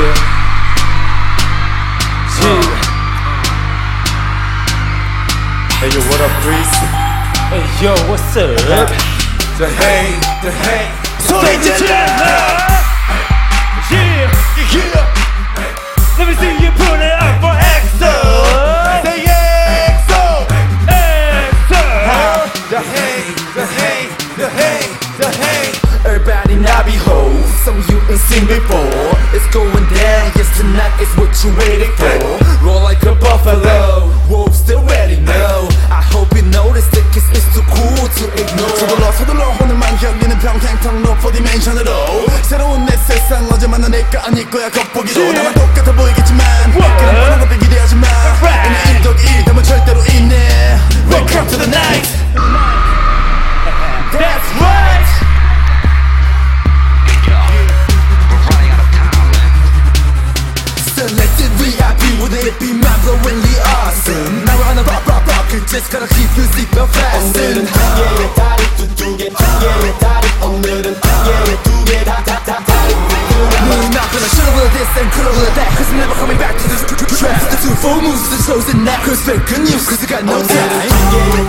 Yeah. Yeah. Hey yo, what up, Greece? Hey yo, what's up? The hey, the hey. So they just Yeah, yeah. Let me see you put it out for EXO. Say EXO, EXO. The hey. seen before. It's going down, yes tonight is what you waiting for. Roll like a buffalo, wolves still ready, no. I hope you notice that kiss is too cool to ignore. 서둘러 서둘러 오늘만 열리는 평행통로 4디멘션으로 새로운 내 세상 어제 만난 내가 아닐 거야 겉보기로 나만 똑같아 보이 be mind-blowingly awesome. Now we're on the rock, rock, rock. You just gotta keep your seatbelt fastened. 개의 다리 두개 두 개의 다리 오늘은 두 개의 두개 다다다 다리 We're not gonna shut over this and cut over that Cause I'm never coming back to this trap The two full moves the chosen that Cause fake good news cause I got no 오늘은 time